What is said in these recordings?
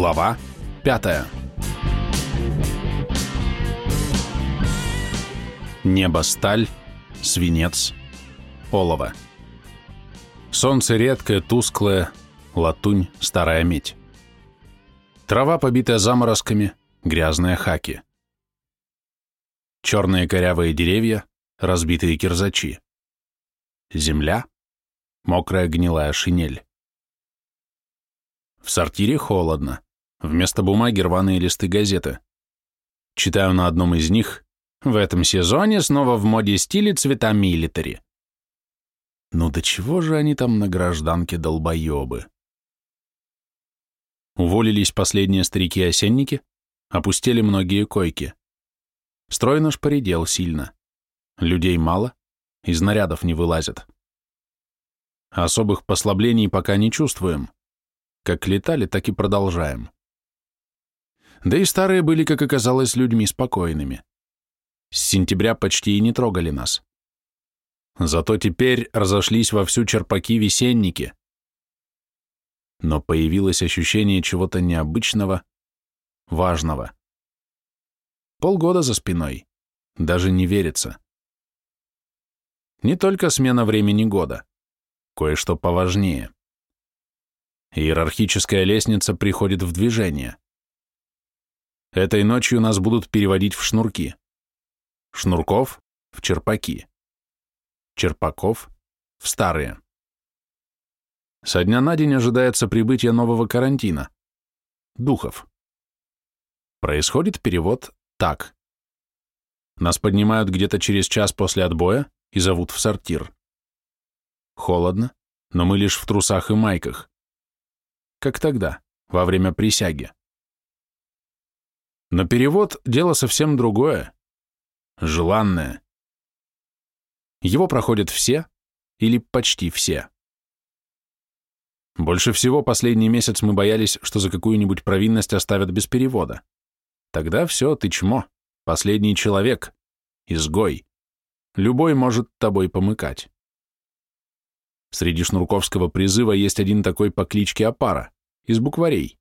Глава 5 Небо сталь, свинец, олово. Солнце редкое, тусклое, латунь, старая медь. Трава, побитая заморозками, грязные хаки. Черные корявые деревья, разбитые кирзачи. Земля, мокрая гнилая шинель. В сортире холодно. Вместо бумаги рваные листы газеты. Читаю на одном из них «В этом сезоне снова в моде стиле цвета милитари». Ну до чего же они там на гражданке долбоебы? Уволились последние старики-осенники, опустили многие койки. Строй наш поредел сильно. Людей мало, из нарядов не вылазят. Особых послаблений пока не чувствуем. Как летали, так и продолжаем. Да и старые были, как оказалось, людьми спокойными. С сентября почти и не трогали нас. Зато теперь разошлись во всю черпаки-весенники. Но появилось ощущение чего-то необычного, важного. Полгода за спиной. Даже не верится. Не только смена времени года. Кое-что поважнее. Иерархическая лестница приходит в движение. Этой ночью нас будут переводить в шнурки. Шнурков — в черпаки. Черпаков — в старые. Со дня на день ожидается прибытие нового карантина. Духов. Происходит перевод так. Нас поднимают где-то через час после отбоя и зовут в сортир. Холодно, но мы лишь в трусах и майках как тогда, во время присяги. Но перевод — дело совсем другое, желанное. Его проходят все или почти все. Больше всего последний месяц мы боялись, что за какую-нибудь провинность оставят без перевода. Тогда все, ты чмо, последний человек, изгой. Любой может тобой помыкать. Среди шнурковского призыва есть один такой по кличке Апара, из букварей.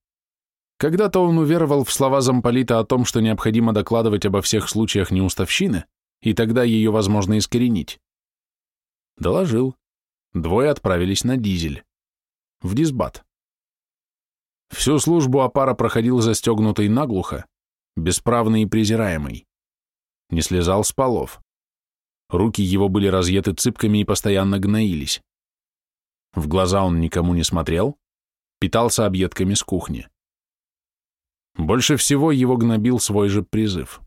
Когда-то он уверовал в слова замполита о том, что необходимо докладывать обо всех случаях неуставщины, и тогда ее возможно искоренить. Доложил. Двое отправились на дизель. В дисбат. Всю службу Апара проходил застегнутый наглухо, бесправный и презираемый. Не слезал с полов. Руки его были разъеты цыпками и постоянно гноились. В глаза он никому не смотрел, питался объедками с кухни. Больше всего его гнобил свой же призыв.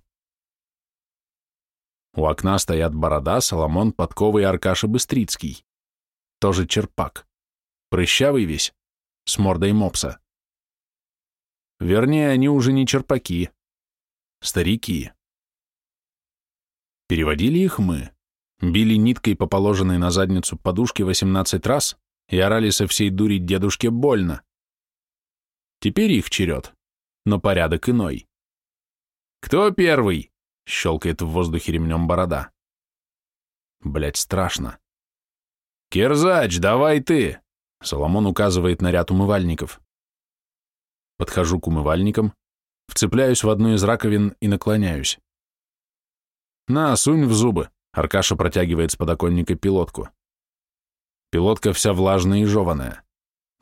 У окна стоят Борода, Соломон, Подкова и Аркаша Быстрицкий. Тоже черпак. Прыщавый весь, с мордой мопса. Вернее, они уже не черпаки, старики. Переводили их мы, били ниткой по положенной на задницу подушке 18 раз и орали со всей дури дедушке больно. Теперь их черед, но порядок иной. «Кто первый?» — щелкает в воздухе ремнем борода. Блять, страшно. «Кирзач, давай ты!» — Соломон указывает на ряд умывальников. Подхожу к умывальникам, вцепляюсь в одну из раковин и наклоняюсь. «На, сунь в зубы!» — Аркаша протягивает с подоконника пилотку. Пилотка вся влажная и жеваная.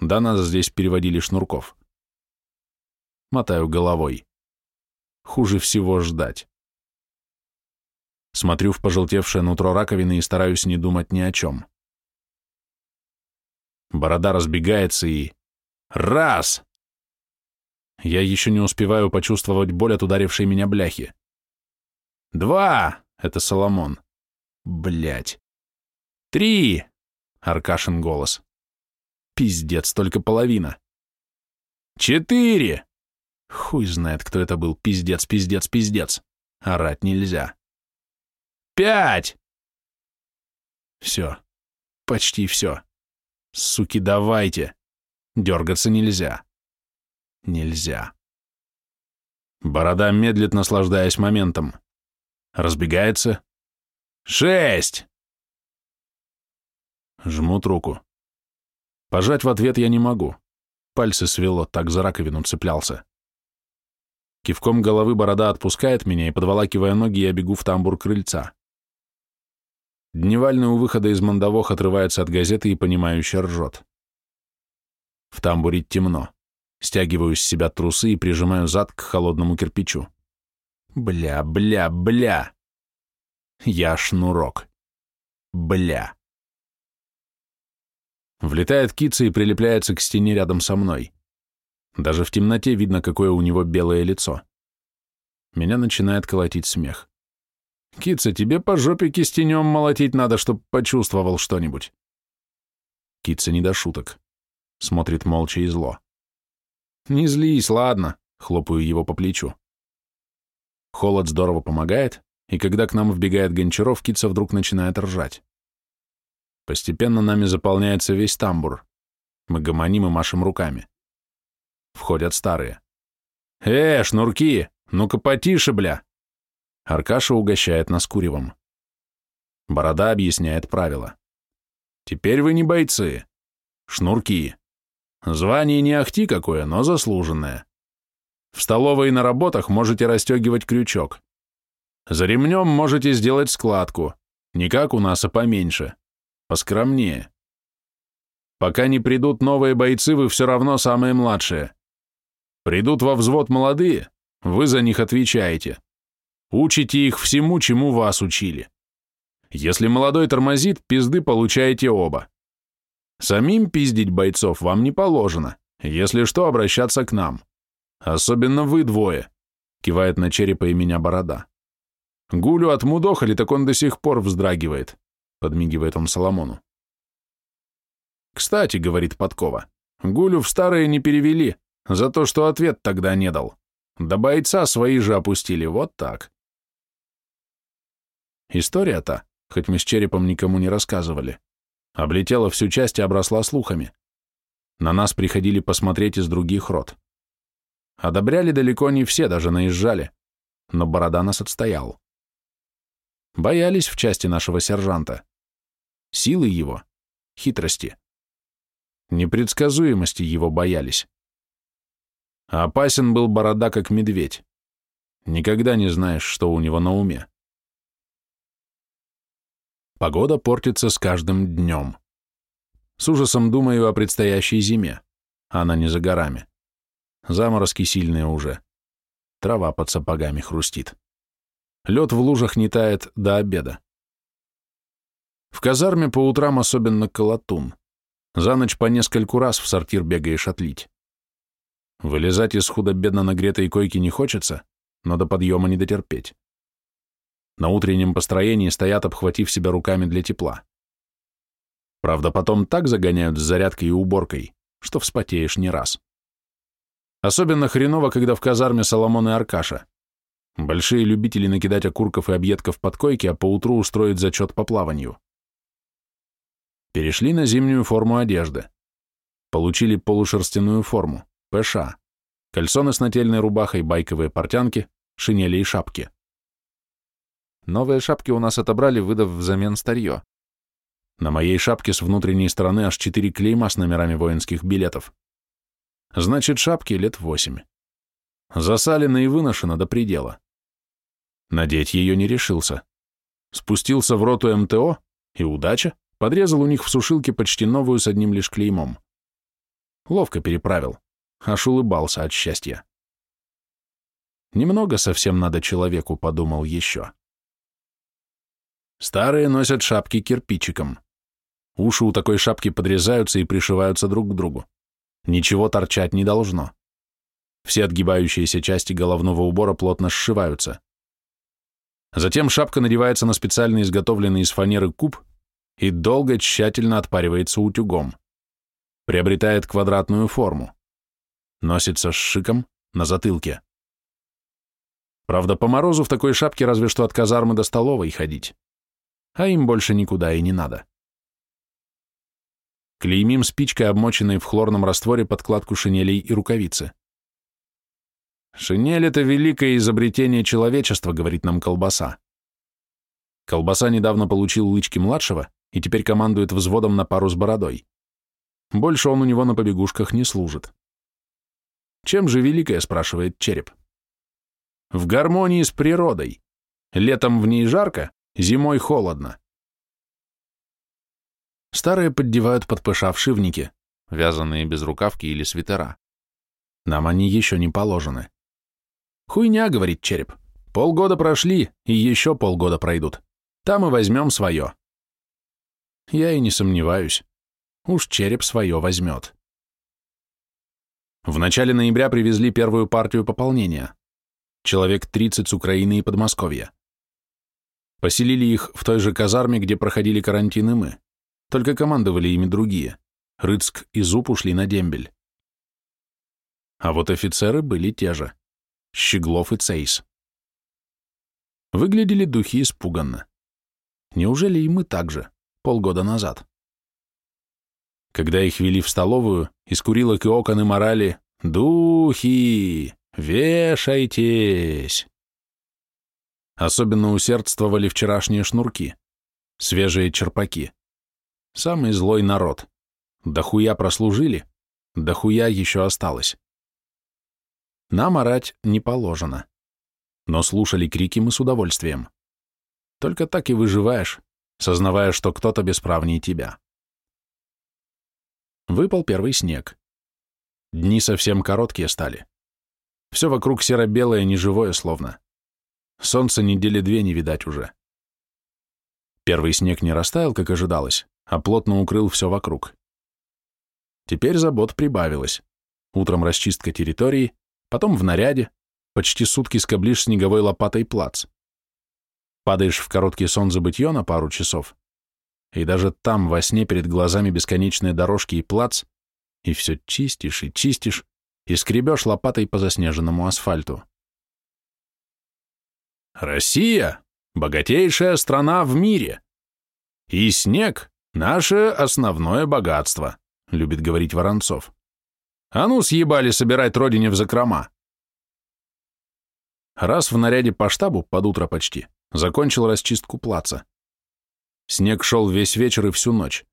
Да нас здесь переводили шнурков. Мотаю головой. Хуже всего ждать. Смотрю в пожелтевшее нутро раковины и стараюсь не думать ни о чем. Борода разбегается и... Раз! Я еще не успеваю почувствовать боль от ударившей меня бляхи. Два! Это Соломон. Блять. Три! Аркашин голос. Пиздец, только половина. Четыре! Хуй знает, кто это был. Пиздец, пиздец, пиздец. Орать нельзя. Пять! Все. Почти все. Суки, давайте. Дергаться нельзя. Нельзя. Борода медлит, наслаждаясь моментом. Разбегается. Шесть! Жмут руку. Пожать в ответ я не могу. Пальцы свело, так за раковину цеплялся. Кивком головы борода отпускает меня, и, подволакивая ноги, я бегу в тамбур крыльца. Дневальный у выхода из мандавох отрывается от газеты и понимающе ржет. В тамбуре темно. Стягиваю с себя трусы и прижимаю зад к холодному кирпичу. Бля, бля, бля. Я шнурок. Бля. Влетает кица и прилепляется к стене рядом со мной. Даже в темноте видно, какое у него белое лицо. Меня начинает колотить смех. «Кица, тебе по жопе кистенем молотить надо, чтоб почувствовал что-нибудь». Кица не до шуток. Смотрит молча и зло. «Не злись, ладно», — хлопаю его по плечу. Холод здорово помогает, и когда к нам вбегает Гончаров, Кица вдруг начинает ржать. Постепенно нами заполняется весь тамбур. Мы гомоним и машем руками. Входят старые. «Э, шнурки! Ну-ка потише, бля!» Аркаша угощает нас куревом. Борода объясняет правила. «Теперь вы не бойцы. Шнурки. Звание не ахти какое, но заслуженное. В столовой и на работах можете расстегивать крючок. За ремнем можете сделать складку. Не как у нас, а поменьше. Поскромнее. Пока не придут новые бойцы, вы все равно самые младшие. Придут во взвод молодые, вы за них отвечаете. Учите их всему, чему вас учили. Если молодой тормозит, пизды получаете оба. Самим пиздить бойцов вам не положено, если что, обращаться к нам. Особенно вы двое, кивает на черепа и меня борода. Гулю отмудохали, так он до сих пор вздрагивает, подмигивает он Соломону. Кстати, говорит Подкова, Гулю в старые не перевели, за то, что ответ тогда не дал. До бойца свои же опустили, вот так. История-то, хоть мы с черепом никому не рассказывали, облетела всю часть и обросла слухами. На нас приходили посмотреть из других род. Одобряли далеко не все, даже наезжали, но Борода нас отстоял. Боялись в части нашего сержанта. Силы его, хитрости. Непредсказуемости его боялись. А опасен был борода, как медведь. Никогда не знаешь, что у него на уме. Погода портится с каждым днем. С ужасом думаю о предстоящей зиме. Она не за горами. Заморозки сильные уже. Трава под сапогами хрустит. Лед в лужах не тает до обеда. В казарме по утрам особенно колотун. За ночь по нескольку раз в сортир бегаешь отлить. Вылезать из худо-бедно нагретой койки не хочется, но до подъема не дотерпеть. На утреннем построении стоят, обхватив себя руками для тепла. Правда, потом так загоняют с зарядкой и уборкой, что вспотеешь не раз. Особенно хреново, когда в казарме Соломон и Аркаша. Большие любители накидать окурков и объедков под койки, а поутру устроить зачет по плаванию. Перешли на зимнюю форму одежды. Получили полушерстяную форму. ПШ, кальсоны с нательной рубахой, байковые портянки, шинели и шапки. Новые шапки у нас отобрали, выдав взамен старье. На моей шапке с внутренней стороны аж четыре клейма с номерами воинских билетов. Значит, шапки лет восемь. Засалена и выношена до предела. Надеть ее не решился. Спустился в роту МТО, и удача, подрезал у них в сушилке почти новую с одним лишь клеймом. Ловко переправил аж улыбался от счастья. Немного совсем надо человеку, подумал еще. Старые носят шапки кирпичиком. Уши у такой шапки подрезаются и пришиваются друг к другу. Ничего торчать не должно. Все отгибающиеся части головного убора плотно сшиваются. Затем шапка надевается на специально изготовленный из фанеры куб и долго тщательно отпаривается утюгом. Приобретает квадратную форму носится с шиком на затылке. Правда, по морозу в такой шапке разве что от казармы до столовой ходить. А им больше никуда и не надо. Клеймим спичкой, обмоченной в хлорном растворе подкладку шинелей и рукавицы. «Шинель — это великое изобретение человечества», — говорит нам колбаса. Колбаса недавно получил лычки младшего и теперь командует взводом на пару с бородой. Больше он у него на побегушках не служит. Чем же великое, спрашивает череп? В гармонии с природой. Летом в ней жарко, зимой холодно. Старые поддевают под пыша вшивники, вязаные безрукавки или свитера. Нам они еще не положены. Хуйня, говорит череп. Полгода прошли, и еще полгода пройдут. Там и возьмем свое. Я и не сомневаюсь. Уж череп свое возьмет. В начале ноября привезли первую партию пополнения. Человек 30 с Украины и Подмосковья. Поселили их в той же казарме, где проходили карантин и мы. Только командовали ими другие. Рыцк и Зуб ушли на дембель. А вот офицеры были те же. Щеглов и Цейс. Выглядели духи испуганно. Неужели и мы так же, полгода назад? Когда их вели в столовую, из курилок и окон и морали «Духи! Вешайтесь!» Особенно усердствовали вчерашние шнурки, свежие черпаки. Самый злой народ. Дохуя прослужили, дохуя еще осталось. Нам орать не положено. Но слушали крики мы с удовольствием. Только так и выживаешь, сознавая, что кто-то бесправнее тебя. Выпал первый снег. Дни совсем короткие стали. Все вокруг серо-белое, неживое словно. Солнца недели две не видать уже. Первый снег не растаял, как ожидалось, а плотно укрыл все вокруг. Теперь забот прибавилось. Утром расчистка территории, потом в наряде, почти сутки скоблишь снеговой лопатой плац. Падаешь в короткий сон забытье на пару часов, и даже там во сне перед глазами бесконечные дорожки и плац, и все чистишь и чистишь, и скребешь лопатой по заснеженному асфальту. Россия — богатейшая страна в мире. И снег — наше основное богатство, любит говорить Воронцов. А ну съебали собирать родине в закрома. Раз в наряде по штабу, под утро почти, закончил расчистку плаца. Снег шел весь вечер и всю ночь.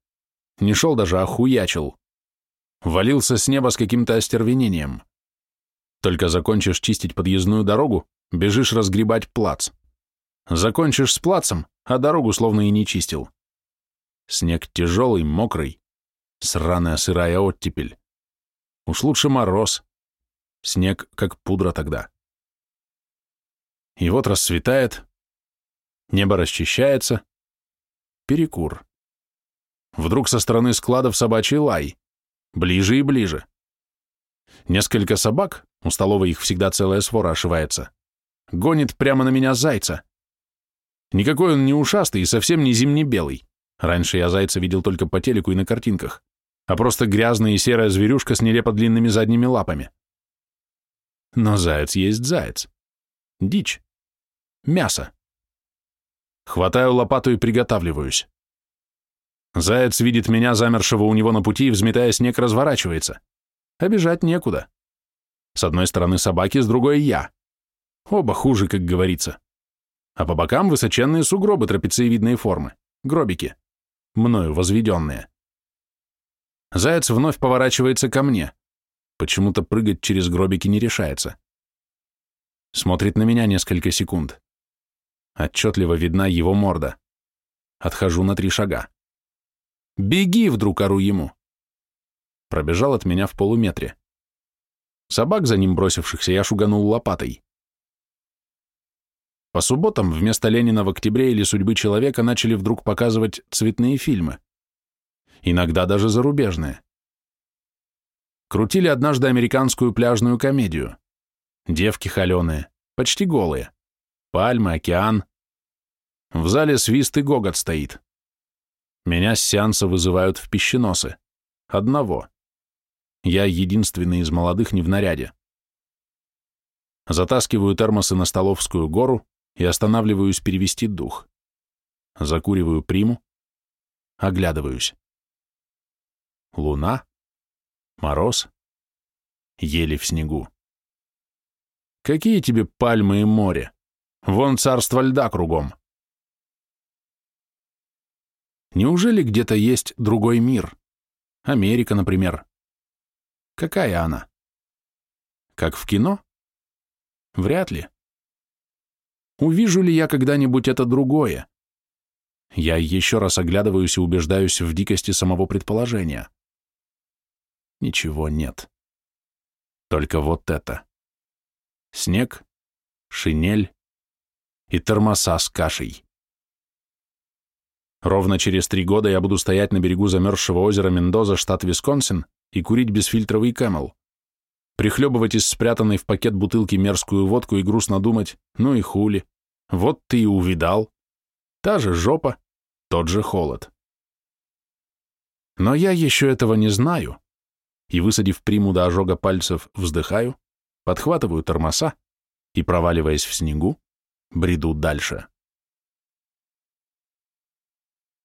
Не шел даже, а хуячил. Валился с неба с каким-то остервенением. Только закончишь чистить подъездную дорогу, бежишь разгребать плац. Закончишь с плацем, а дорогу словно и не чистил. Снег тяжелый, мокрый, сраная сырая оттепель. Уж лучше мороз. Снег как пудра тогда. И вот рассветает, небо расчищается, Перекур. Вдруг со стороны складов собачий лай. Ближе и ближе. Несколько собак, у столовой их всегда целая свора ошивается, гонит прямо на меня зайца. Никакой он не ушастый и совсем не зимне-белый. Раньше я зайца видел только по телеку и на картинках, а просто грязная и серая зверюшка с нелепо длинными задними лапами. Но заяц есть заяц. Дичь. Мясо. Хватаю лопату и приготавливаюсь. Заяц видит меня, замершего у него на пути, и, взметая снег, разворачивается. Обежать некуда. С одной стороны собаки, с другой я. Оба хуже, как говорится. А по бокам высоченные сугробы трапециевидной формы, гробики, мною возведенные. Заяц вновь поворачивается ко мне. Почему-то прыгать через гробики не решается. Смотрит на меня несколько секунд. Отчетливо видна его морда. Отхожу на три шага. «Беги!» — вдруг ору ему. Пробежал от меня в полуметре. Собак за ним бросившихся я шуганул лопатой. По субботам вместо Ленина в октябре или судьбы человека начали вдруг показывать цветные фильмы. Иногда даже зарубежные. Крутили однажды американскую пляжную комедию. Девки холеные, почти голые. Пальмы, океан. В зале свист и гогот стоит. Меня с сеанса вызывают в пищеносы. Одного. Я единственный из молодых не в наряде. Затаскиваю термосы на Столовскую гору и останавливаюсь перевести дух. Закуриваю приму, оглядываюсь. Луна, мороз, ели в снегу. Какие тебе пальмы и море? Вон царство льда кругом. Неужели где-то есть другой мир? Америка, например. Какая она? Как в кино? Вряд ли. Увижу ли я когда-нибудь это другое? Я еще раз оглядываюсь и убеждаюсь в дикости самого предположения. Ничего нет. Только вот это. Снег, шинель и тормоза с кашей. Ровно через три года я буду стоять на берегу замерзшего озера Мендоза, штат Висконсин, и курить бесфильтровый кэмел прихлебывать из спрятанной в пакет бутылки мерзкую водку и грустно думать, ну и хули, вот ты и увидал. Та же жопа, тот же холод. Но я еще этого не знаю, и, высадив приму до ожога пальцев, вздыхаю, подхватываю тормоза и, проваливаясь в снегу, бреду дальше.